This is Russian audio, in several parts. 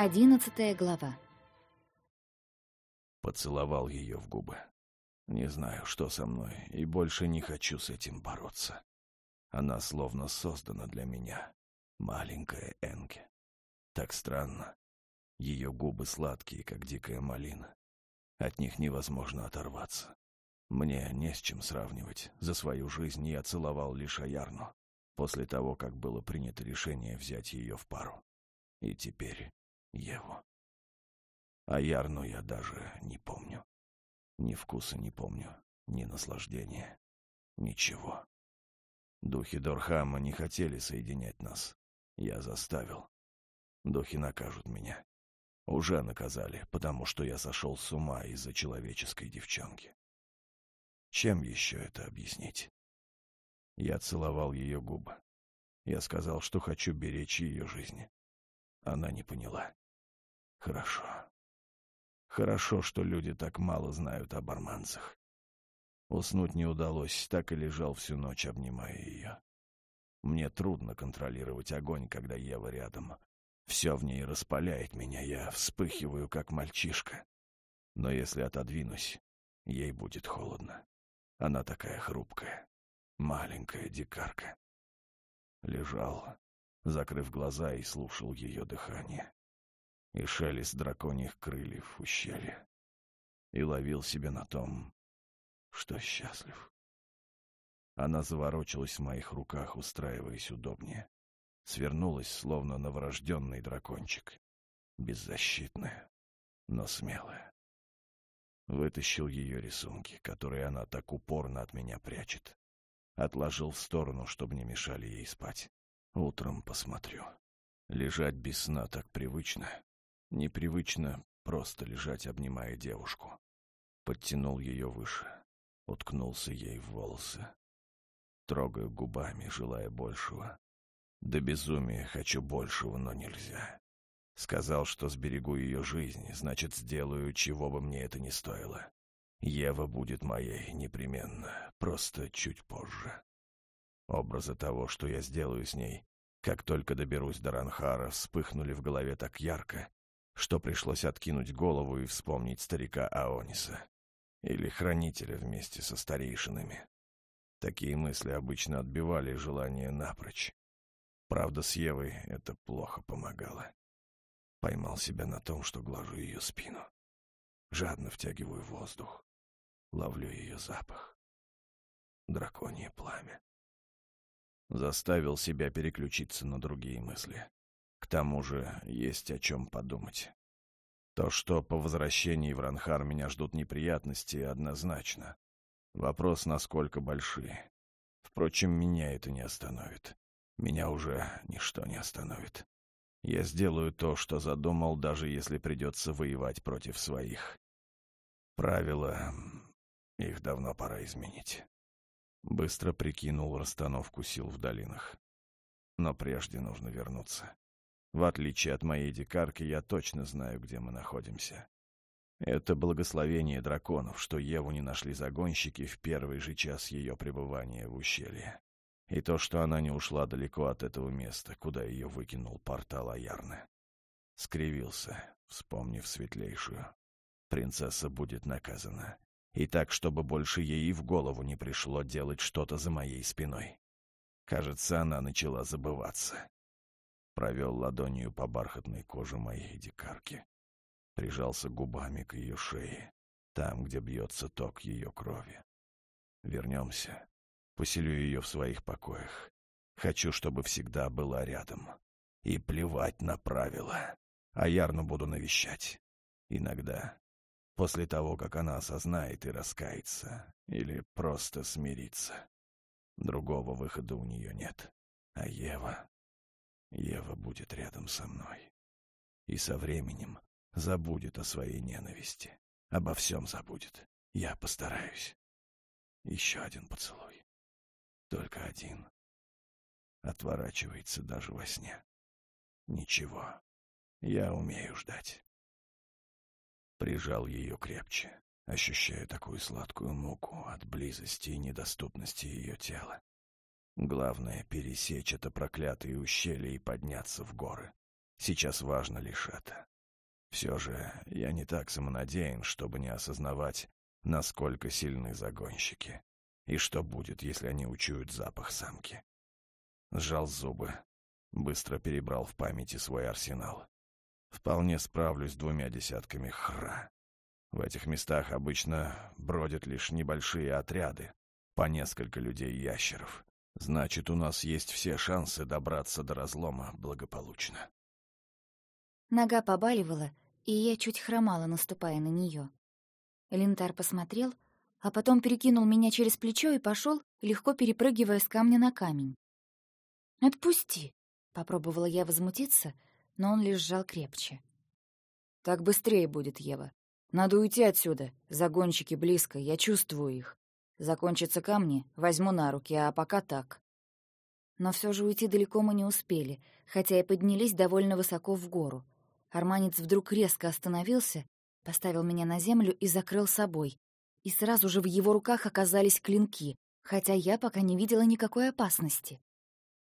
Одиннадцатая глава. Поцеловал ее в губы. Не знаю, что со мной, и больше не хочу с этим бороться. Она словно создана для меня. Маленькая Энке. Так странно. Ее губы сладкие, как дикая малина. От них невозможно оторваться. Мне не с чем сравнивать. За свою жизнь я целовал лишь Аярну, после того, как было принято решение взять ее в пару. И теперь Еву. Аярну я даже не помню. Ни вкуса не помню, ни наслаждения. Ничего. Духи Дорхама не хотели соединять нас. Я заставил. Духи накажут меня. Уже наказали, потому что я сошел с ума из-за человеческой девчонки. Чем еще это объяснить? Я целовал ее губы. Я сказал, что хочу беречь ее жизни. Она не поняла. Хорошо. Хорошо, что люди так мало знают об арманцах. Уснуть не удалось, так и лежал всю ночь, обнимая ее. Мне трудно контролировать огонь, когда Ева рядом. Все в ней распаляет меня, я вспыхиваю, как мальчишка. Но если отодвинусь, ей будет холодно. Она такая хрупкая, маленькая дикарка. Лежал, закрыв глаза и слушал ее дыхание. И шелест драконьих крыльев в ущелье. И ловил себя на том, что счастлив. Она заворочилась в моих руках, устраиваясь удобнее. Свернулась, словно новорожденный дракончик. Беззащитная, но смелая. Вытащил ее рисунки, которые она так упорно от меня прячет. Отложил в сторону, чтобы не мешали ей спать. Утром посмотрю. Лежать без сна так привычно. Непривычно просто лежать, обнимая девушку. Подтянул ее выше. Уткнулся ей в волосы. Трогаю губами, желая большего. До безумия хочу большего, но нельзя. Сказал, что сберегу ее жизнь, значит, сделаю, чего бы мне это ни стоило. Ева будет моей непременно, просто чуть позже. Образы того, что я сделаю с ней, как только доберусь до Ранхара, вспыхнули в голове так ярко, что пришлось откинуть голову и вспомнить старика Аониса. Или хранителя вместе со старейшинами. Такие мысли обычно отбивали желание напрочь. Правда, с Евой это плохо помогало. Поймал себя на том, что глажу ее спину. Жадно втягиваю воздух. Ловлю ее запах. Драконье пламя. Заставил себя переключиться на другие мысли. К тому же есть о чем подумать. То, что по возвращении в Ранхар меня ждут неприятности, однозначно. Вопрос, насколько большие. Впрочем, меня это не остановит. Меня уже ничто не остановит. Я сделаю то, что задумал, даже если придется воевать против своих. Правила... Их давно пора изменить. Быстро прикинул расстановку сил в долинах. Но прежде нужно вернуться. В отличие от моей дикарки, я точно знаю, где мы находимся. Это благословение драконов, что Еву не нашли загонщики в первый же час ее пребывания в ущелье. И то, что она не ушла далеко от этого места, куда ее выкинул портал Аярны. Скривился, вспомнив светлейшую. Принцесса будет наказана. И так, чтобы больше ей в голову не пришло делать что-то за моей спиной. Кажется, она начала забываться. Провел ладонью по бархатной коже моей дикарки. Прижался губами к ее шее, там, где бьется ток ее крови. Вернемся, Поселю ее в своих покоях. Хочу, чтобы всегда была рядом. И плевать на правила. А Ярну буду навещать. Иногда. После того, как она осознает и раскается. Или просто смирится. Другого выхода у нее нет. А Ева... Ева будет рядом со мной. И со временем забудет о своей ненависти. Обо всем забудет. Я постараюсь. Еще один поцелуй. Только один. Отворачивается даже во сне. Ничего. Я умею ждать. Прижал ее крепче, ощущая такую сладкую муку от близости и недоступности ее тела. Главное — пересечь это проклятое ущелье и подняться в горы. Сейчас важно лишь это. Все же я не так самонадеян, чтобы не осознавать, насколько сильны загонщики. И что будет, если они учуют запах самки? Сжал зубы, быстро перебрал в памяти свой арсенал. Вполне справлюсь с двумя десятками хра. В этих местах обычно бродят лишь небольшие отряды, по несколько людей-ящеров. Значит, у нас есть все шансы добраться до разлома благополучно. Нога побаливала, и я чуть хромала, наступая на нее. Лентар посмотрел, а потом перекинул меня через плечо и пошел, легко перепрыгивая с камня на камень. «Отпусти!» — попробовала я возмутиться, но он лишь сжал крепче. «Так быстрее будет, Ева. Надо уйти отсюда. Загонщики близко, я чувствую их. Закончатся камни, возьму на руки, а пока так». Но все же уйти далеко мы не успели, хотя и поднялись довольно высоко в гору. Арманец вдруг резко остановился, поставил меня на землю и закрыл собой. И сразу же в его руках оказались клинки, хотя я пока не видела никакой опасности.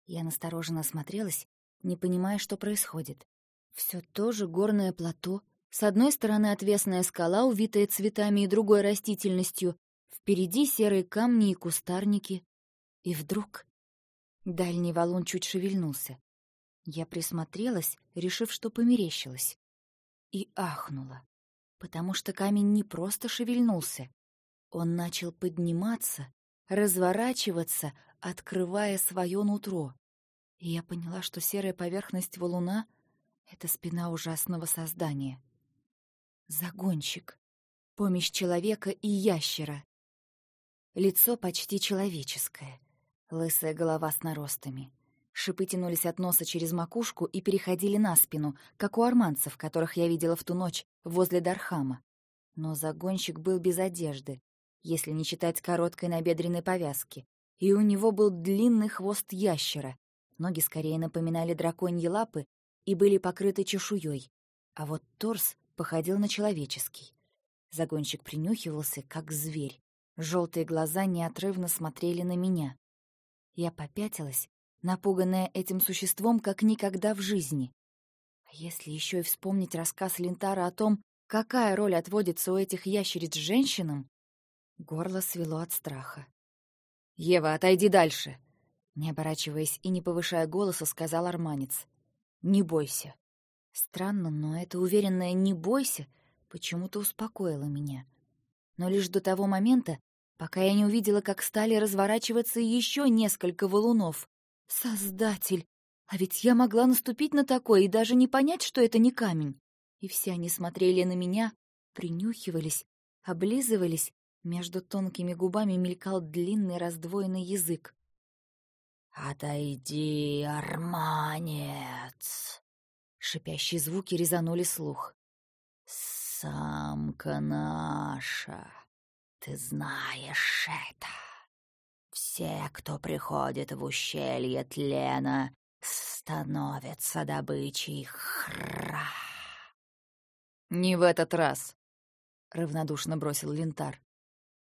Я настороженно осмотрелась, не понимая, что происходит. Все то же горное плато, с одной стороны отвесная скала, увитая цветами и другой растительностью, впереди серые камни и кустарники. И вдруг дальний валун чуть шевельнулся. Я присмотрелась, решив, что померещилась. И ахнула, потому что камень не просто шевельнулся. Он начал подниматься, разворачиваться, открывая свое нутро. И я поняла, что серая поверхность валуна — это спина ужасного создания. Загонщик. Помощь человека и ящера. Лицо почти человеческое. Лысая голова с наростами. Шипы тянулись от носа через макушку и переходили на спину, как у арманцев, которых я видела в ту ночь возле Дархама. Но загонщик был без одежды, если не считать короткой набедренной повязки, и у него был длинный хвост ящера. Ноги скорее напоминали драконьи лапы и были покрыты чешуей, а вот торс походил на человеческий. Загонщик принюхивался, как зверь. Желтые глаза неотрывно смотрели на меня. Я попятилась, напуганная этим существом как никогда в жизни. А если еще и вспомнить рассказ Лентара о том, какая роль отводится у этих ящериц женщинам, горло свело от страха. «Ева, отойди дальше!» Не оборачиваясь и не повышая голоса, сказал арманец. «Не бойся». Странно, но это уверенное «не бойся» почему-то успокоило меня. Но лишь до того момента, пока я не увидела, как стали разворачиваться еще несколько валунов. Создатель! А ведь я могла наступить на такое и даже не понять, что это не камень. И все они смотрели на меня, принюхивались, облизывались, между тонкими губами мелькал длинный раздвоенный язык. «Отойди, арманец!» Шипящие звуки резанули слух. «Самка наша, ты знаешь это!» Все, кто приходит в ущелье тлена, становятся добычей хра. «Не в этот раз», — равнодушно бросил Лентар.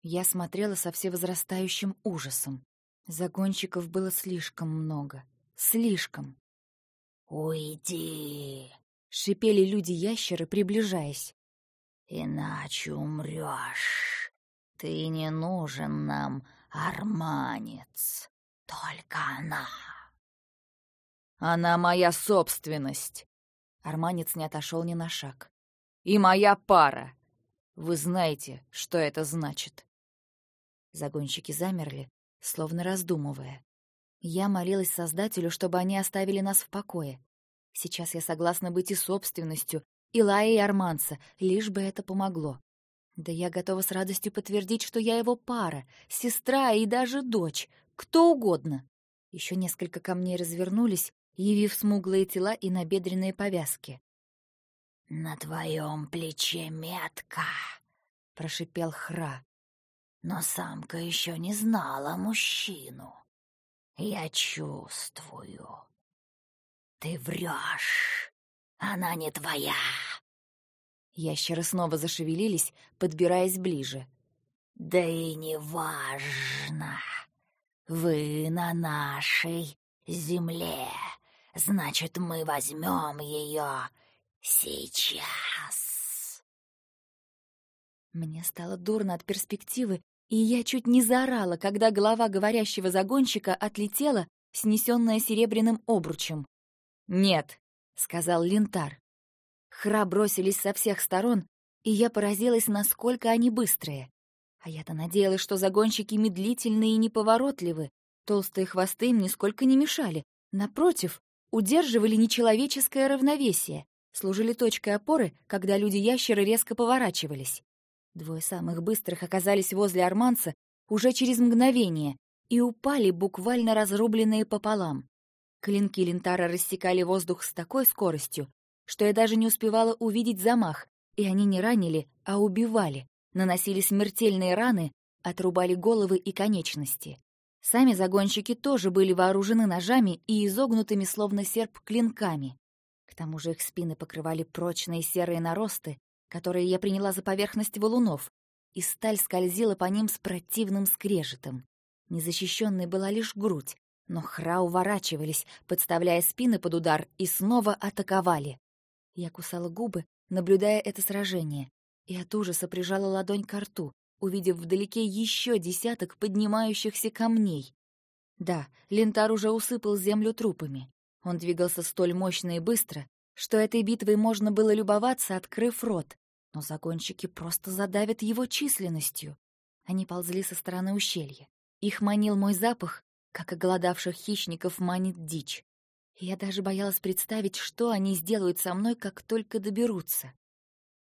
Я смотрела со всевозрастающим ужасом. Загонщиков было слишком много. Слишком. «Уйди!» — шипели люди-ящеры, приближаясь. «Иначе умрешь. Ты не нужен нам, Арманец. Только она. Она моя собственность. Арманец не отошел ни на шаг. И моя пара. Вы знаете, что это значит. Загонщики замерли, словно раздумывая. Я молилась Создателю, чтобы они оставили нас в покое. Сейчас я согласна быть и собственностью, и Лая, и Арманца, лишь бы это помогло. Да я готова с радостью подтвердить, что я его пара, сестра и даже дочь, кто угодно. Еще несколько камней развернулись, явив смуглые тела и набедренные повязки. «На твоем плече метка», — прошипел Хра. «Но самка еще не знала мужчину. Я чувствую. Ты врешь. Она не твоя». Ящеры снова зашевелились, подбираясь ближе. «Да и не важно. Вы на нашей земле. Значит, мы возьмем ее Сейчас. Мне стало дурно от перспективы, и я чуть не заорала, когда голова говорящего загонщика отлетела, снесенная серебряным обручем. «Нет», — сказал Линтар. Хра бросились со всех сторон, и я поразилась, насколько они быстрые. А я-то надеялась, что загонщики медлительны и неповоротливы. Толстые хвосты им нисколько не мешали. Напротив, удерживали нечеловеческое равновесие, служили точкой опоры, когда люди-ящеры резко поворачивались. Двое самых быстрых оказались возле арманца уже через мгновение и упали, буквально разрубленные пополам. Клинки лентара рассекали воздух с такой скоростью, что я даже не успевала увидеть замах, и они не ранили, а убивали, наносили смертельные раны, отрубали головы и конечности. Сами загонщики тоже были вооружены ножами и изогнутыми, словно серп, клинками. К тому же их спины покрывали прочные серые наросты, которые я приняла за поверхность валунов, и сталь скользила по ним с противным скрежетом. Незащищенной была лишь грудь, но хра уворачивались, подставляя спины под удар, и снова атаковали. Я кусала губы, наблюдая это сражение, и от ужаса прижала ладонь к рту, увидев вдалеке еще десяток поднимающихся камней. Да, Лентар уже усыпал землю трупами. Он двигался столь мощно и быстро, что этой битвой можно было любоваться, открыв рот, но загонщики просто задавят его численностью. Они ползли со стороны ущелья. Их манил мой запах, как оголодавших хищников манит дичь. Я даже боялась представить, что они сделают со мной, как только доберутся.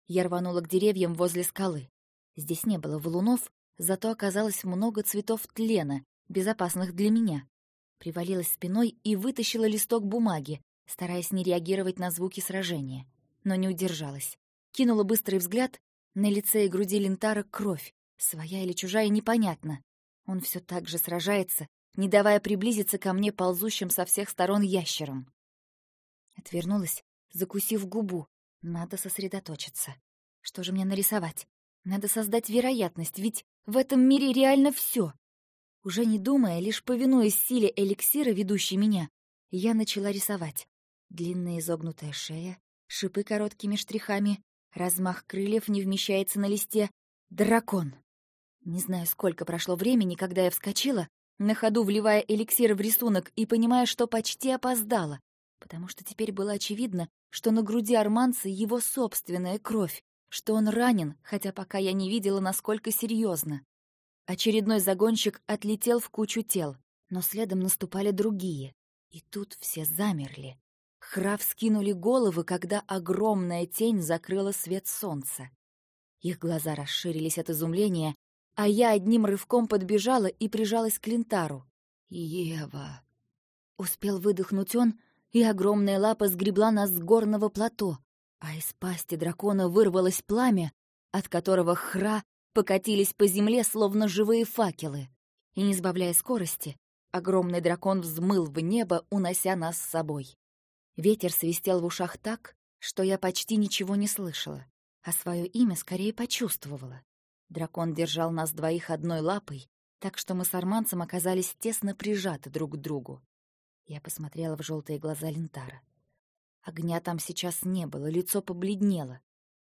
Я рванула к деревьям возле скалы. Здесь не было валунов, зато оказалось много цветов тлена, безопасных для меня. Привалилась спиной и вытащила листок бумаги, стараясь не реагировать на звуки сражения. Но не удержалась. Кинула быстрый взгляд, на лице и груди Лентара кровь, своя или чужая, непонятно. Он все так же сражается, не давая приблизиться ко мне ползущим со всех сторон ящерам. Отвернулась, закусив губу, надо сосредоточиться. Что же мне нарисовать? Надо создать вероятность, ведь в этом мире реально все. Уже не думая, лишь повинуясь силе эликсира, ведущей меня, я начала рисовать. Длинная изогнутая шея, шипы короткими штрихами, размах крыльев не вмещается на листе. Дракон. Не знаю, сколько прошло времени, когда я вскочила, на ходу вливая эликсир в рисунок и понимая, что почти опоздала, потому что теперь было очевидно, что на груди арманца его собственная кровь, что он ранен, хотя пока я не видела, насколько серьезно. Очередной загонщик отлетел в кучу тел, но следом наступали другие. И тут все замерли. Храв скинули головы, когда огромная тень закрыла свет солнца. Их глаза расширились от изумления, а я одним рывком подбежала и прижалась к Лентару. «Ева!» Успел выдохнуть он, и огромная лапа сгребла нас с горного плато, а из пасти дракона вырвалось пламя, от которого хра покатились по земле, словно живые факелы. И, не сбавляя скорости, огромный дракон взмыл в небо, унося нас с собой. Ветер свистел в ушах так, что я почти ничего не слышала, а свое имя скорее почувствовала. Дракон держал нас двоих одной лапой, так что мы с арманцем оказались тесно прижаты друг к другу. Я посмотрела в желтые глаза Лентара. Огня там сейчас не было, лицо побледнело.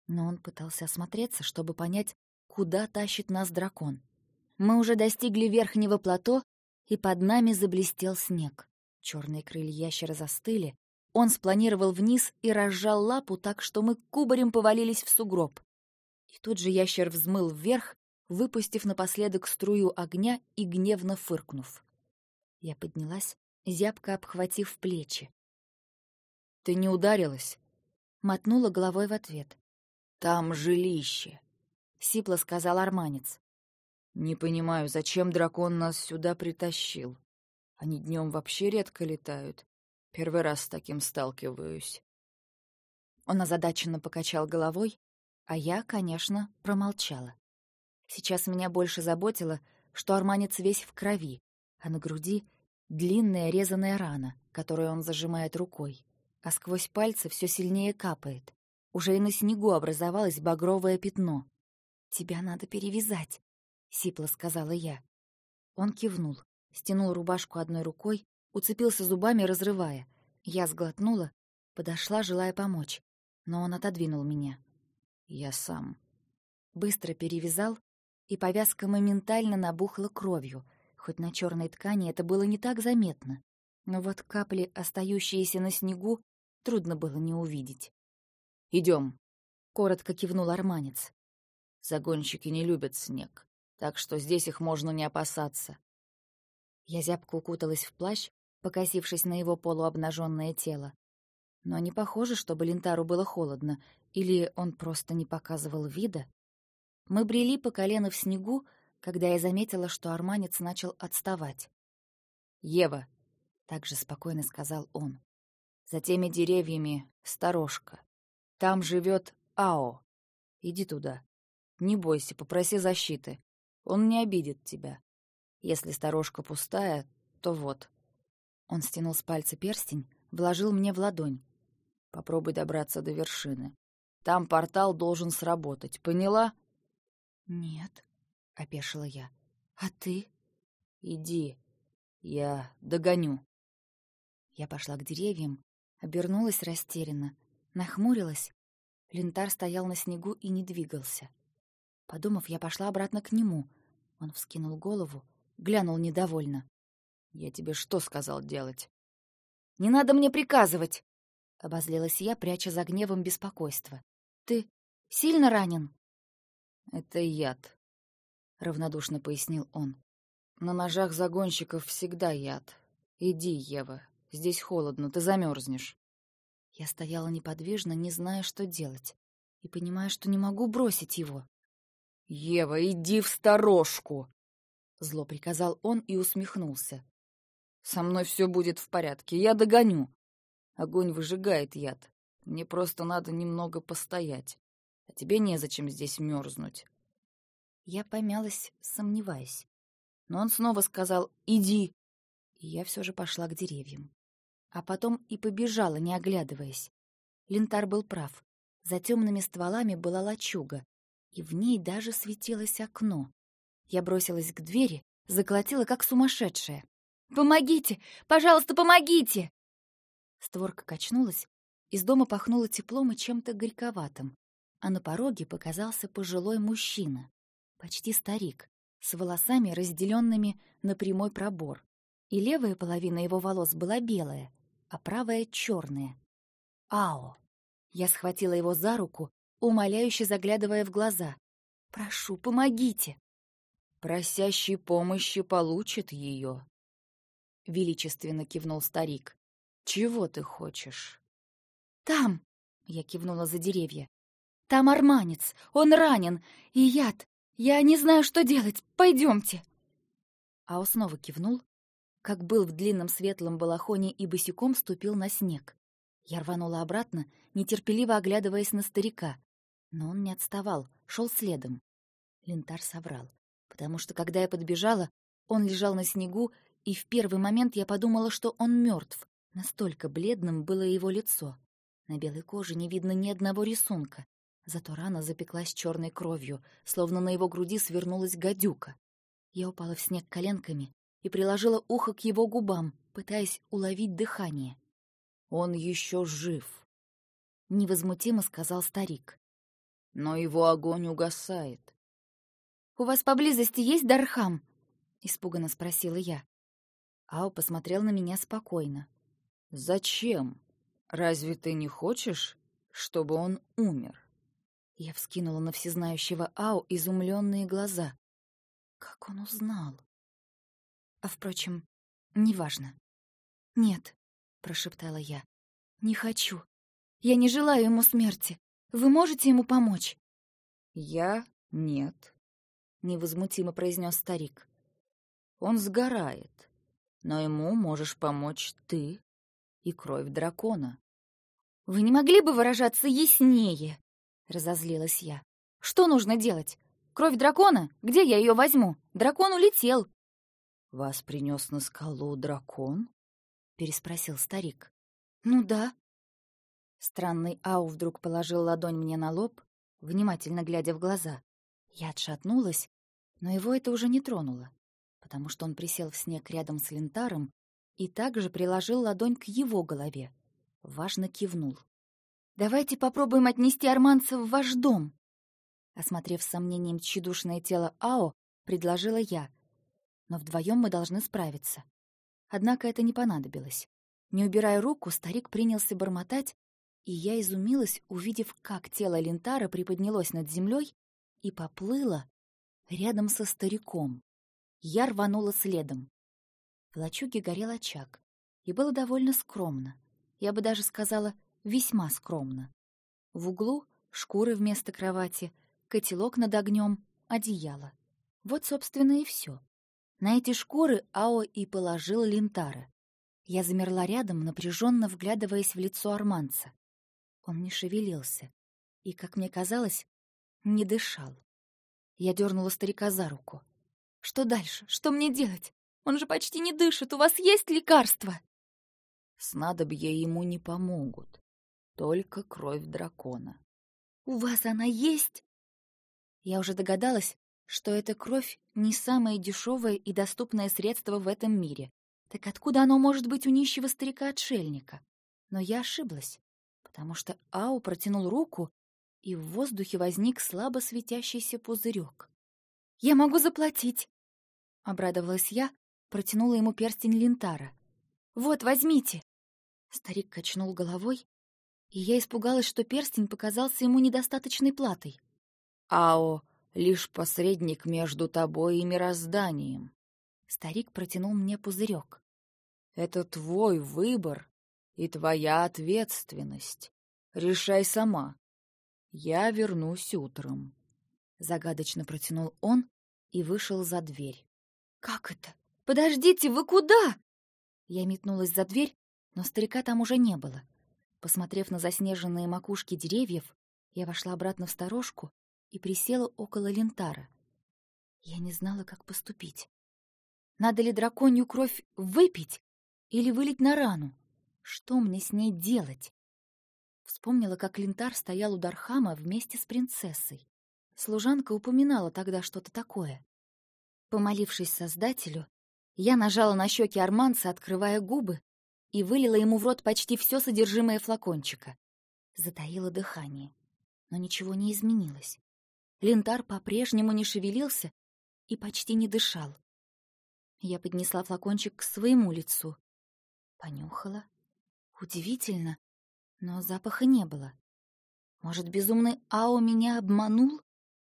Но он пытался осмотреться, чтобы понять, куда тащит нас дракон. Мы уже достигли верхнего плато, и под нами заблестел снег. Черные крылья ящера застыли. Он спланировал вниз и разжал лапу так, что мы кубарем повалились в сугроб. И тут же ящер взмыл вверх, выпустив напоследок струю огня и гневно фыркнув. Я поднялась, зябко обхватив плечи. «Ты не ударилась?» Мотнула головой в ответ. «Там жилище», — сипло сказал арманец. «Не понимаю, зачем дракон нас сюда притащил? Они днем вообще редко летают. Первый раз с таким сталкиваюсь». Он озадаченно покачал головой, а я, конечно, промолчала. Сейчас меня больше заботило, что арманец весь в крови, а на груди Длинная резаная рана, которую он зажимает рукой, а сквозь пальцы все сильнее капает. Уже и на снегу образовалось багровое пятно. «Тебя надо перевязать», — сипло сказала я. Он кивнул, стянул рубашку одной рукой, уцепился зубами, разрывая. Я сглотнула, подошла, желая помочь. но он отодвинул меня. «Я сам». Быстро перевязал, и повязка моментально набухла кровью, хоть на черной ткани это было не так заметно. Но вот капли, остающиеся на снегу, трудно было не увидеть. Идем, коротко кивнул арманец. Загонщики не любят снег, так что здесь их можно не опасаться. Я зябко укуталась в плащ, покосившись на его полуобнаженное тело. Но не похоже, чтобы Лентару было холодно, или он просто не показывал вида. Мы брели по колено в снегу, когда я заметила, что арманец начал отставать. «Ева», — также спокойно сказал он, — «за теми деревьями сторожка. Там живет Ао. Иди туда. Не бойся, попроси защиты. Он не обидит тебя. Если сторожка пустая, то вот». Он стянул с пальца перстень, вложил мне в ладонь. «Попробуй добраться до вершины. Там портал должен сработать, поняла?» «Нет», — опешила я. «А ты?» «Иди, я догоню». Я пошла к деревьям, обернулась растерянно, нахмурилась. Лентар стоял на снегу и не двигался. Подумав, я пошла обратно к нему. Он вскинул голову, глянул недовольно. «Я тебе что сказал делать?» «Не надо мне приказывать!» — обозлилась я, пряча за гневом беспокойство. «Ты сильно ранен?» «Это яд», — равнодушно пояснил он. «На ножах загонщиков всегда яд. Иди, Ева, здесь холодно, ты замерзнешь». Я стояла неподвижно, не зная, что делать, и понимая, что не могу бросить его. «Ева, иди в сторожку!» Зло приказал он и усмехнулся. «Со мной все будет в порядке, я догоню. Огонь выжигает яд. Мне просто надо немного постоять а тебе незачем здесь мерзнуть. Я помялась, сомневаясь. Но он снова сказал «иди», и я все же пошла к деревьям. А потом и побежала, не оглядываясь. Лентар был прав. За темными стволами была лачуга, и в ней даже светилось окно. Я бросилась к двери, заколотила, как сумасшедшая. «Помогите! Пожалуйста, помогите!» Створка качнулась, из дома пахнуло теплом и чем-то горьковатым а на пороге показался пожилой мужчина, почти старик, с волосами, разделенными на прямой пробор. И левая половина его волос была белая, а правая — черная. «Ао!» Я схватила его за руку, умоляюще заглядывая в глаза. «Прошу, помогите!» «Просящий помощи получит ее», — величественно кивнул старик. «Чего ты хочешь?» «Там!» — я кивнула за деревья. Там арманец, он ранен, и яд. Я не знаю, что делать. Пойдемте. Ао снова кивнул, как был в длинном светлом балахоне и босиком ступил на снег. Я рванула обратно, нетерпеливо оглядываясь на старика. Но он не отставал, шел следом. Лентар соврал, потому что, когда я подбежала, он лежал на снегу, и в первый момент я подумала, что он мертв. Настолько бледным было его лицо. На белой коже не видно ни одного рисунка. Зато рана запеклась черной кровью, словно на его груди свернулась гадюка. Я упала в снег коленками и приложила ухо к его губам, пытаясь уловить дыхание. «Он еще жив», — невозмутимо сказал старик. «Но его огонь угасает». «У вас поблизости есть Дархам?» — испуганно спросила я. Ао посмотрел на меня спокойно. «Зачем? Разве ты не хочешь, чтобы он умер?» Я вскинула на всезнающего Ау изумленные глаза. Как он узнал? А, впрочем, неважно. «Нет», — прошептала я, — «не хочу. Я не желаю ему смерти. Вы можете ему помочь?» «Я — нет», — невозмутимо произнес старик. «Он сгорает, но ему можешь помочь ты и кровь дракона». «Вы не могли бы выражаться яснее?» — разозлилась я. «Что нужно делать? Кровь дракона? Где я ее возьму? Дракон улетел!» «Вас принес на скалу дракон?» — переспросил старик. «Ну да». Странный Ау вдруг положил ладонь мне на лоб, внимательно глядя в глаза. Я отшатнулась, но его это уже не тронуло, потому что он присел в снег рядом с лентаром и также приложил ладонь к его голове. Важно кивнул. Давайте попробуем отнести арманца в ваш дом. Осмотрев сомнением тщедушное тело Ао, предложила я. Но вдвоем мы должны справиться. Однако это не понадобилось. Не убирая руку, старик принялся бормотать, и я изумилась, увидев, как тело Лентара приподнялось над землей и поплыло рядом со стариком. Я рванула следом. В лачуге горел очаг, и было довольно скромно. Я бы даже сказала, весьма скромно. В углу — шкуры вместо кровати, котелок над огнем, одеяло. Вот, собственно, и все. На эти шкуры Ао и положил Линтара. Я замерла рядом, напряженно вглядываясь в лицо арманца. Он не шевелился и, как мне казалось, не дышал. Я дернула старика за руку. «Что дальше? Что мне делать? Он же почти не дышит. У вас есть лекарство?» Снадобья ему не помогут. Только кровь дракона. «У вас она есть?» Я уже догадалась, что эта кровь не самое дешевое и доступное средство в этом мире. Так откуда оно может быть у нищего старика-отшельника? Но я ошиблась, потому что Ау протянул руку, и в воздухе возник слабо светящийся пузырек. «Я могу заплатить!» — обрадовалась я, протянула ему перстень лентара. «Вот, возьмите!» Старик качнул головой, и я испугалась, что перстень показался ему недостаточной платой. «Ао — лишь посредник между тобой и мирозданием». Старик протянул мне пузырек. «Это твой выбор и твоя ответственность. Решай сама. Я вернусь утром». Загадочно протянул он и вышел за дверь. «Как это? Подождите, вы куда?» Я метнулась за дверь, но старика там уже не было. Посмотрев на заснеженные макушки деревьев, я вошла обратно в сторожку и присела около лентара. Я не знала, как поступить. Надо ли драконью кровь выпить или вылить на рану? Что мне с ней делать? Вспомнила, как лентар стоял у Дархама вместе с принцессой. Служанка упоминала тогда что-то такое. Помолившись Создателю, я нажала на щеки Арманца, открывая губы, и вылила ему в рот почти все содержимое флакончика. Затаила дыхание, но ничего не изменилось. Лентар по-прежнему не шевелился и почти не дышал. Я поднесла флакончик к своему лицу. Понюхала. Удивительно, но запаха не было. Может, безумный Ао меня обманул?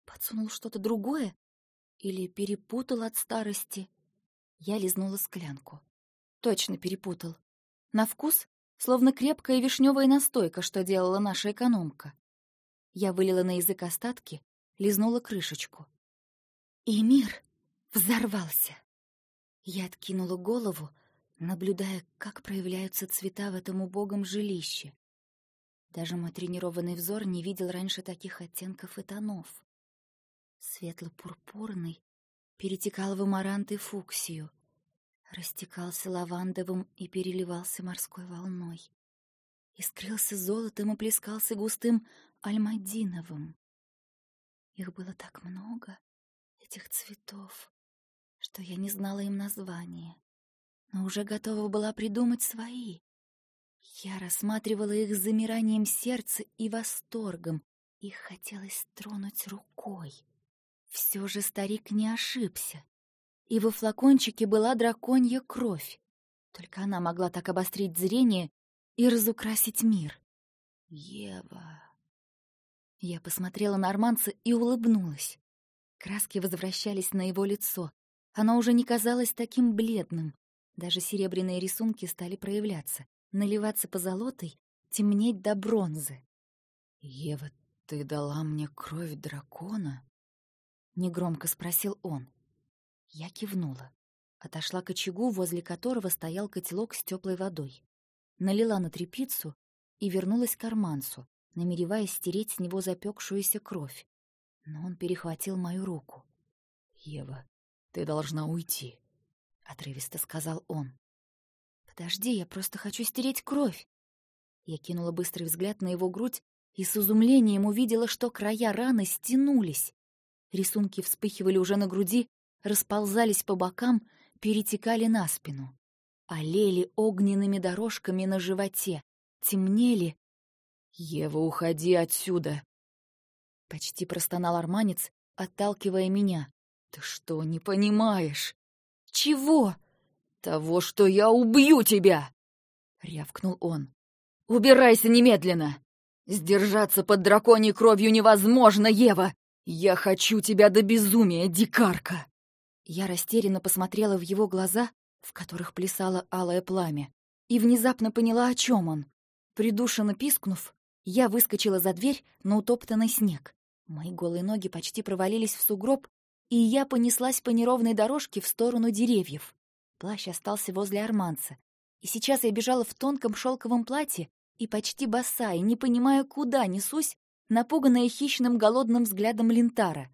Подсунул что-то другое? Или перепутал от старости? Я лизнула склянку. Точно перепутал. На вкус словно крепкая вишневая настойка, что делала наша экономка. Я вылила на язык остатки, лизнула крышечку. И мир взорвался. Я откинула голову, наблюдая, как проявляются цвета в этом убогом жилище. Даже мой тренированный взор не видел раньше таких оттенков и тонов. Светло-пурпурный перетекал в амарант и фуксию, растекался лавандовым и переливался морской волной. Искрился золотом и плескался густым альмадиновым. Их было так много, этих цветов, что я не знала им названия, но уже готова была придумать свои. Я рассматривала их с замиранием сердца и восторгом. Их хотелось тронуть рукой. Все же старик не ошибся и во флакончике была драконья кровь. Только она могла так обострить зрение и разукрасить мир. «Ева...» Я посмотрела на Арманца и улыбнулась. Краски возвращались на его лицо. Оно уже не казалось таким бледным. Даже серебряные рисунки стали проявляться, наливаться позолотой, темнеть до бронзы. «Ева, ты дала мне кровь дракона?» — негромко спросил он. Я кивнула. Отошла к очагу, возле которого стоял котелок с теплой водой. Налила на трепицу и вернулась к карманцу, намереваясь стереть с него запекшуюся кровь. Но он перехватил мою руку. «Ева, ты должна уйти», — отрывисто сказал он. «Подожди, я просто хочу стереть кровь». Я кинула быстрый взгляд на его грудь и с изумлением увидела, что края раны стянулись. Рисунки вспыхивали уже на груди, расползались по бокам, перетекали на спину. Олели огненными дорожками на животе, темнели. «Ева, уходи отсюда!» Почти простонал арманец, отталкивая меня. «Ты что, не понимаешь?» «Чего?» «Того, что я убью тебя!» — рявкнул он. «Убирайся немедленно! Сдержаться под драконьей кровью невозможно, Ева! Я хочу тебя до безумия, дикарка!» Я растерянно посмотрела в его глаза, в которых плясало алое пламя, и внезапно поняла, о чем он. Придушенно пискнув, я выскочила за дверь на утоптанный снег. Мои голые ноги почти провалились в сугроб, и я понеслась по неровной дорожке в сторону деревьев. Плащ остался возле арманца, и сейчас я бежала в тонком шелковом платье и почти босая, не понимая, куда несусь, напуганная хищным голодным взглядом лентара.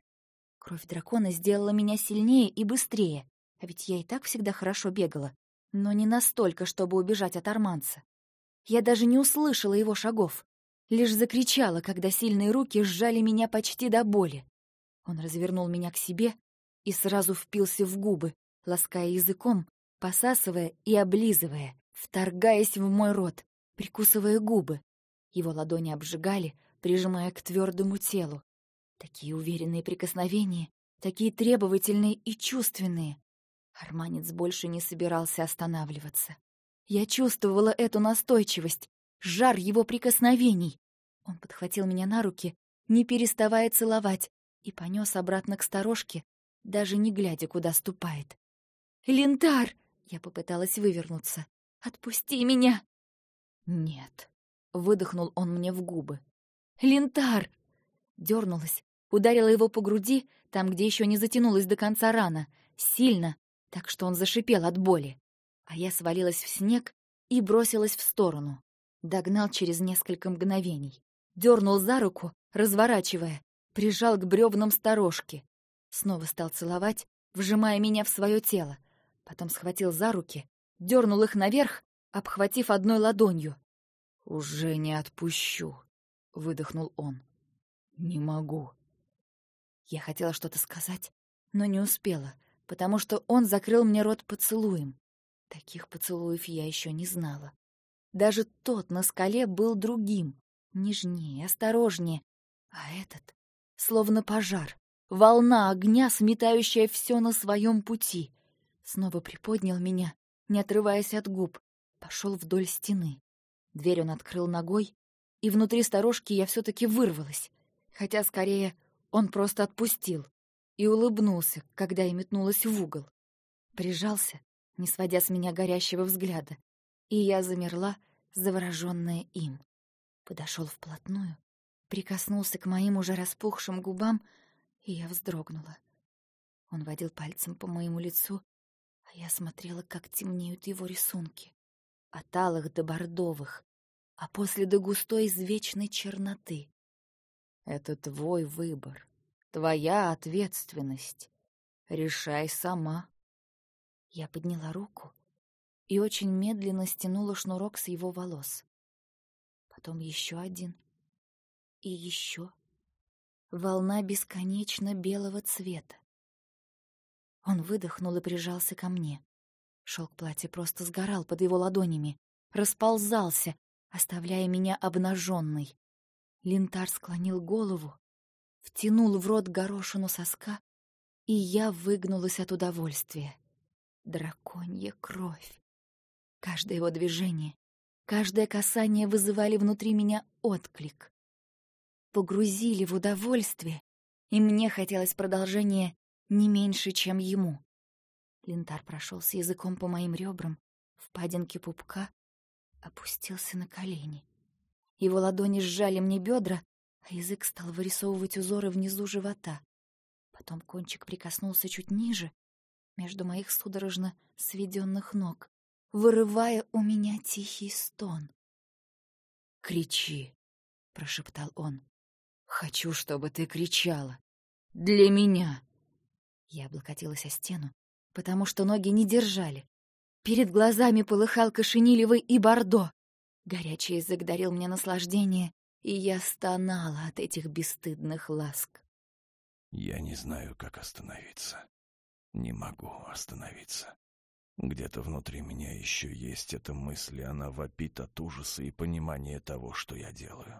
Кровь дракона сделала меня сильнее и быстрее, а ведь я и так всегда хорошо бегала, но не настолько, чтобы убежать от арманца. Я даже не услышала его шагов, лишь закричала, когда сильные руки сжали меня почти до боли. Он развернул меня к себе и сразу впился в губы, лаская языком, посасывая и облизывая, вторгаясь в мой рот, прикусывая губы. Его ладони обжигали, прижимая к твердому телу. Такие уверенные прикосновения, такие требовательные и чувственные. Арманец больше не собирался останавливаться. Я чувствовала эту настойчивость, жар его прикосновений. Он подхватил меня на руки, не переставая целовать, и понес обратно к сторожке, даже не глядя, куда ступает. «Лентар!» — я попыталась вывернуться. «Отпусти меня!» «Нет», — выдохнул он мне в губы. «Лентар!» Дернулась, ударила его по груди, там, где еще не затянулась до конца рана, сильно, так что он зашипел от боли. А я свалилась в снег и бросилась в сторону. Догнал через несколько мгновений. Дернул за руку, разворачивая, прижал к бревнам сторожки. Снова стал целовать, вжимая меня в свое тело. Потом схватил за руки, дернул их наверх, обхватив одной ладонью. «Уже не отпущу», — выдохнул он. «Не могу». Я хотела что-то сказать, но не успела, потому что он закрыл мне рот поцелуем. Таких поцелуев я еще не знала. Даже тот на скале был другим, нежнее, осторожнее, а этот словно пожар, волна огня, сметающая все на своем пути. Снова приподнял меня, не отрываясь от губ, пошел вдоль стены. Дверь он открыл ногой, и внутри сторожки я все-таки вырвалась, хотя, скорее, он просто отпустил и улыбнулся, когда я метнулась в угол. Прижался, не сводя с меня горящего взгляда, и я замерла, завороженная им. Подошел вплотную, прикоснулся к моим уже распухшим губам, и я вздрогнула. Он водил пальцем по моему лицу, а я смотрела, как темнеют его рисунки. От алых до бордовых, а после до густой извечной черноты. Это твой выбор, твоя ответственность. Решай сама. Я подняла руку и очень медленно стянула шнурок с его волос. Потом еще один — и еще. Волна бесконечно белого цвета. Он выдохнул и прижался ко мне. Шелк платья просто сгорал под его ладонями, расползался, оставляя меня обнаженной. Лентар склонил голову, втянул в рот горошину соска, и я выгнулась от удовольствия. Драконья кровь. Каждое его движение, каждое касание вызывали внутри меня отклик погрузили в удовольствие, и мне хотелось продолжения не меньше, чем ему. Лентар прошелся языком по моим ребрам, в падинке пупка, опустился на колени. Его ладони сжали мне бедра, а язык стал вырисовывать узоры внизу живота. Потом кончик прикоснулся чуть ниже, между моих судорожно сведенных ног, вырывая у меня тихий стон. «Кричи!» — прошептал он. Хочу, чтобы ты кричала. Для меня. Я облокотилась о стену, потому что ноги не держали. Перед глазами полыхал кошенилевый и бордо. Горячий язык дарил мне наслаждение, и я стонала от этих бесстыдных ласк. Я не знаю, как остановиться. Не могу остановиться. Где-то внутри меня еще есть эта мысль, и она вопит от ужаса и понимания того, что я делаю.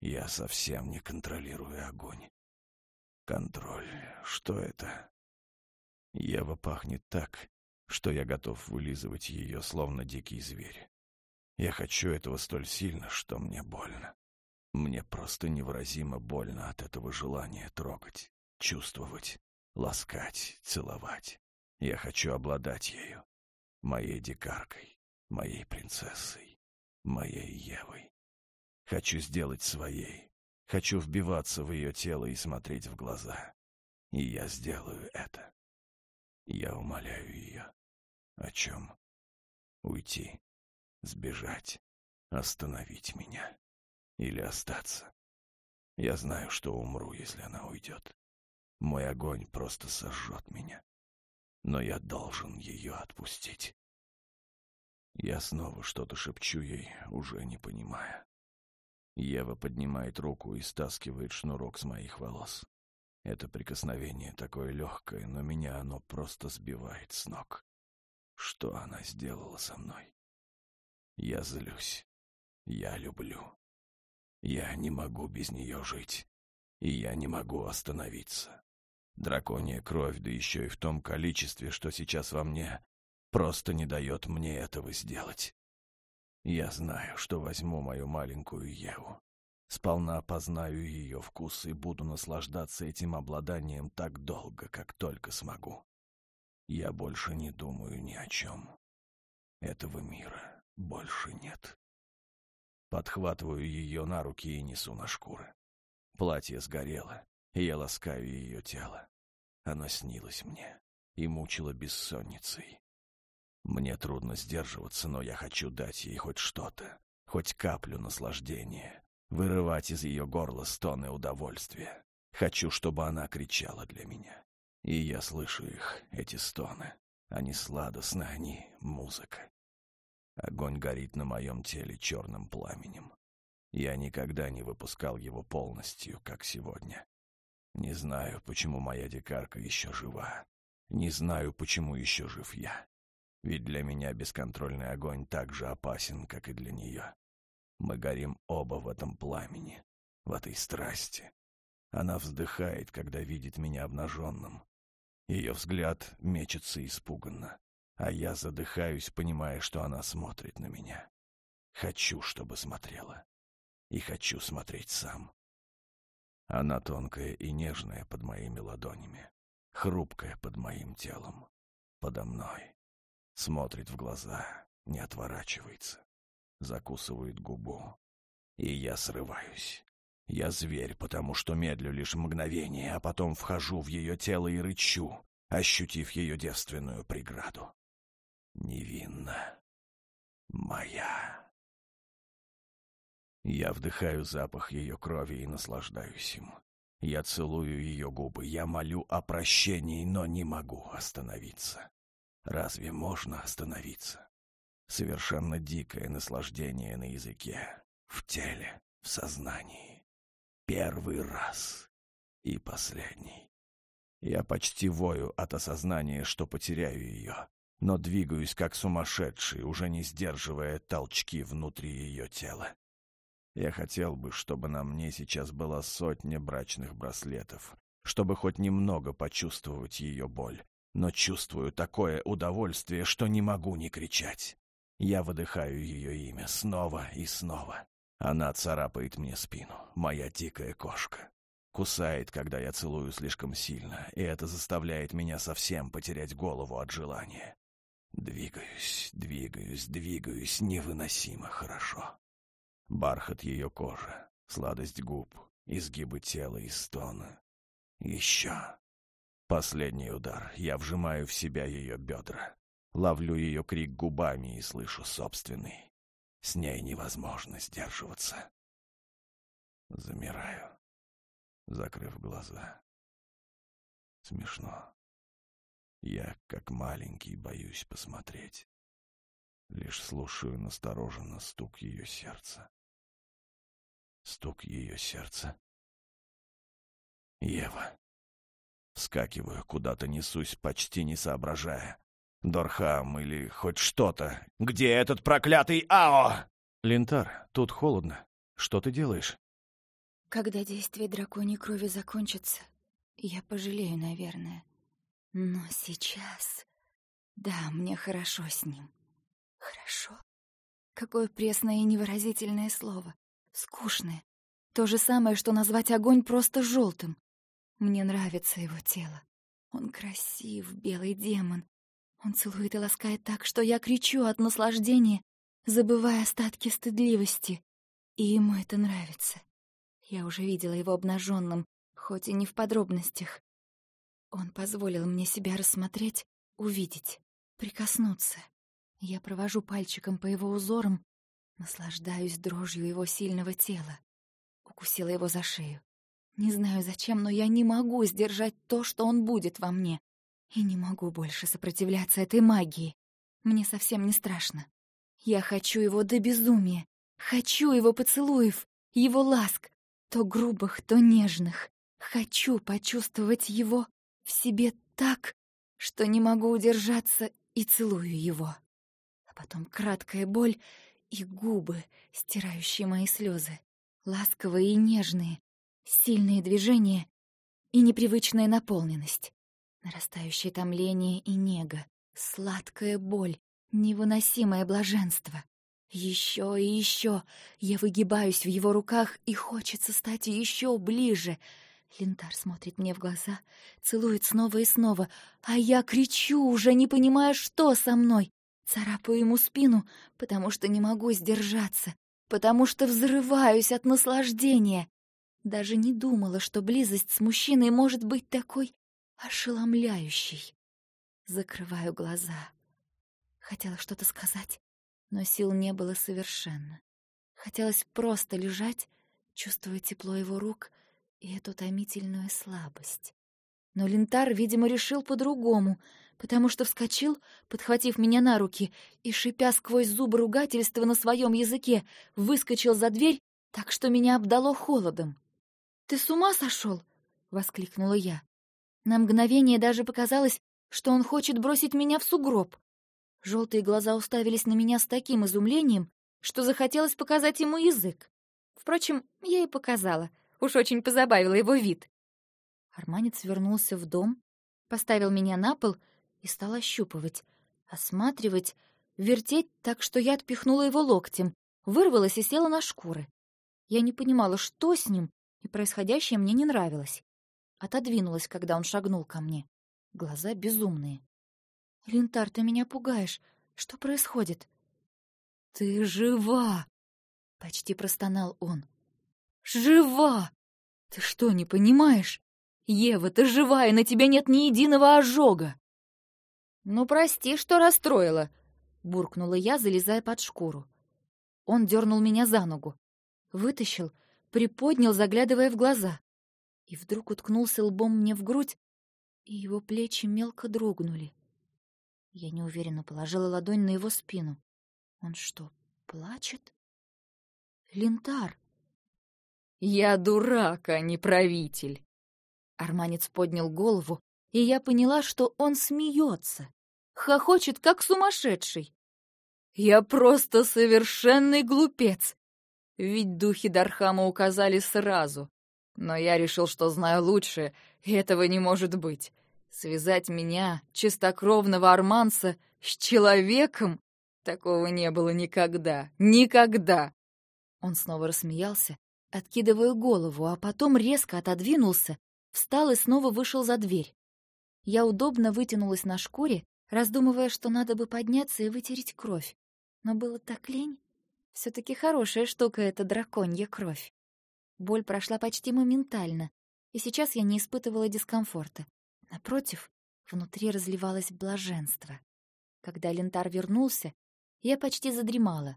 Я совсем не контролирую огонь. Контроль. Что это? Ева пахнет так, что я готов вылизывать ее, словно дикий зверь. Я хочу этого столь сильно, что мне больно. Мне просто невыразимо больно от этого желания трогать, чувствовать, ласкать, целовать. Я хочу обладать ею, моей дикаркой, моей принцессой, моей Евой. Хочу сделать своей, хочу вбиваться в ее тело и смотреть в глаза. И я сделаю это. Я умоляю ее. О чем? Уйти, сбежать, остановить меня или остаться. Я знаю, что умру, если она уйдет. Мой огонь просто сожжет меня. Но я должен ее отпустить. Я снова что-то шепчу ей, уже не понимая. Ева поднимает руку и стаскивает шнурок с моих волос. Это прикосновение такое легкое, но меня оно просто сбивает с ног. Что она сделала со мной? Я злюсь. Я люблю. Я не могу без нее жить. И я не могу остановиться. Драконья кровь, да еще и в том количестве, что сейчас во мне, просто не дает мне этого сделать. Я знаю, что возьму мою маленькую Еву. Сполна познаю ее вкус и буду наслаждаться этим обладанием так долго, как только смогу. Я больше не думаю ни о чем. Этого мира больше нет. Подхватываю ее на руки и несу на шкуры. Платье сгорело, и я ласкаю ее тело. Оно снилось мне и мучило бессонницей. Мне трудно сдерживаться, но я хочу дать ей хоть что-то, хоть каплю наслаждения, вырывать из ее горла стоны удовольствия. Хочу, чтобы она кричала для меня. И я слышу их, эти стоны. Они сладостны, они музыка. Огонь горит на моем теле черным пламенем. Я никогда не выпускал его полностью, как сегодня. Не знаю, почему моя дикарка еще жива. Не знаю, почему еще жив я. Ведь для меня бесконтрольный огонь так же опасен, как и для нее. Мы горим оба в этом пламени, в этой страсти. Она вздыхает, когда видит меня обнаженным. Ее взгляд мечется испуганно, а я задыхаюсь, понимая, что она смотрит на меня. Хочу, чтобы смотрела. И хочу смотреть сам. Она тонкая и нежная под моими ладонями, хрупкая под моим телом, подо мной. Смотрит в глаза, не отворачивается, закусывает губу. И я срываюсь. Я зверь, потому что медлю лишь мгновение, а потом вхожу в ее тело и рычу, ощутив ее девственную преграду. Невинна. Моя. Я вдыхаю запах ее крови и наслаждаюсь им. Я целую ее губы, я молю о прощении, но не могу остановиться. Разве можно остановиться? Совершенно дикое наслаждение на языке, в теле, в сознании. Первый раз и последний. Я почти вою от осознания, что потеряю ее, но двигаюсь как сумасшедший, уже не сдерживая толчки внутри ее тела. Я хотел бы, чтобы на мне сейчас была сотня брачных браслетов, чтобы хоть немного почувствовать ее боль. Но чувствую такое удовольствие, что не могу не кричать. Я выдыхаю ее имя снова и снова. Она царапает мне спину, моя дикая кошка. Кусает, когда я целую слишком сильно, и это заставляет меня совсем потерять голову от желания. Двигаюсь, двигаюсь, двигаюсь невыносимо хорошо. Бархат ее кожи, сладость губ, изгибы тела и стоны. Еще. Последний удар. Я вжимаю в себя ее бедра. Ловлю ее крик губами и слышу собственный. С ней невозможно сдерживаться. Замираю, закрыв глаза. Смешно. Я, как маленький, боюсь посмотреть. Лишь слушаю настороженно стук ее сердца стук ее сердца. Ева. Вскакиваю, куда-то несусь, почти не соображая. Дорхам или хоть что-то. Где этот проклятый Ао? Лентар, тут холодно. Что ты делаешь? Когда действие драконьей крови закончится, я пожалею, наверное. Но сейчас... Да, мне хорошо с ним. Хорошо. Какое пресное и невыразительное слово. Скучное. То же самое, что назвать огонь просто желтым. Мне нравится его тело. Он красив, белый демон. Он целует и ласкает так, что я кричу от наслаждения, забывая остатки стыдливости. И ему это нравится. Я уже видела его обнаженным, хоть и не в подробностях. Он позволил мне себя рассмотреть, увидеть, прикоснуться. Я провожу пальчиком по его узорам, наслаждаюсь дрожью его сильного тела. Укусила его за шею. Не знаю зачем, но я не могу сдержать то, что он будет во мне. И не могу больше сопротивляться этой магии. Мне совсем не страшно. Я хочу его до безумия. Хочу его поцелуев, его ласк, то грубых, то нежных. Хочу почувствовать его в себе так, что не могу удержаться и целую его. А потом краткая боль и губы, стирающие мои слезы, ласковые и нежные, сильные движения и непривычная наполненность, нарастающее томление и нега, сладкая боль, невыносимое блаженство. Еще и еще я выгибаюсь в его руках, и хочется стать еще ближе. Лентар смотрит мне в глаза, целует снова и снова, а я кричу, уже не понимая, что со мной. Царапаю ему спину, потому что не могу сдержаться, потому что взрываюсь от наслаждения. Даже не думала, что близость с мужчиной может быть такой ошеломляющей. Закрываю глаза. Хотела что-то сказать, но сил не было совершенно. Хотелось просто лежать, чувствуя тепло его рук и эту томительную слабость. Но Лентар, видимо, решил по-другому, потому что вскочил, подхватив меня на руки, и, шипя сквозь зубы ругательства на своем языке, выскочил за дверь, так что меня обдало холодом. «Ты с ума сошел?» — воскликнула я. На мгновение даже показалось, что он хочет бросить меня в сугроб. Желтые глаза уставились на меня с таким изумлением, что захотелось показать ему язык. Впрочем, я и показала. Уж очень позабавила его вид. Арманец вернулся в дом, поставил меня на пол и стал ощупывать, осматривать, вертеть так, что я отпихнула его локтем, вырвалась и села на шкуры. Я не понимала, что с ним, и происходящее мне не нравилось. Отодвинулась, когда он шагнул ко мне. Глаза безумные. «Лентар, ты меня пугаешь. Что происходит?» «Ты жива!» — почти простонал он. «Жива! Ты что, не понимаешь? Ева, ты живая, на тебе нет ни единого ожога!» «Ну, прости, что расстроила!» — буркнула я, залезая под шкуру. Он дернул меня за ногу. Вытащил, приподнял, заглядывая в глаза. И вдруг уткнулся лбом мне в грудь, и его плечи мелко дрогнули. Я неуверенно положила ладонь на его спину. Он что, плачет? Лентар. Я дурак, а не правитель. Арманец поднял голову, и я поняла, что он смеется, хохочет, как сумасшедший. Я просто совершенный глупец. Ведь духи Дархама указали сразу. Но я решил, что знаю лучше, и этого не может быть. Связать меня, чистокровного арманца, с человеком? Такого не было никогда. Никогда! Он снова рассмеялся, откидывая голову, а потом резко отодвинулся, встал и снова вышел за дверь. Я удобно вытянулась на шкуре, раздумывая, что надо бы подняться и вытереть кровь. Но было так лень. все таки хорошая штука эта драконья кровь. Боль прошла почти моментально, и сейчас я не испытывала дискомфорта. Напротив, внутри разливалось блаженство. Когда Лентар вернулся, я почти задремала,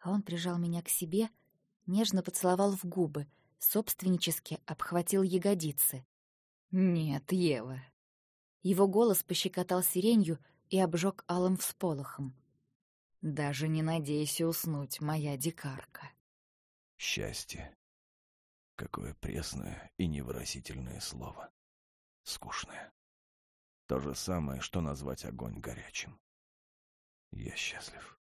а он прижал меня к себе, нежно поцеловал в губы, собственнически обхватил ягодицы. «Нет, Ева». Его голос пощекотал сиренью и обжег алым всполохом. «Даже не надейся уснуть, моя дикарка». Счастье. Какое пресное и невыразительное слово. Скучное. То же самое, что назвать огонь горячим. Я счастлив.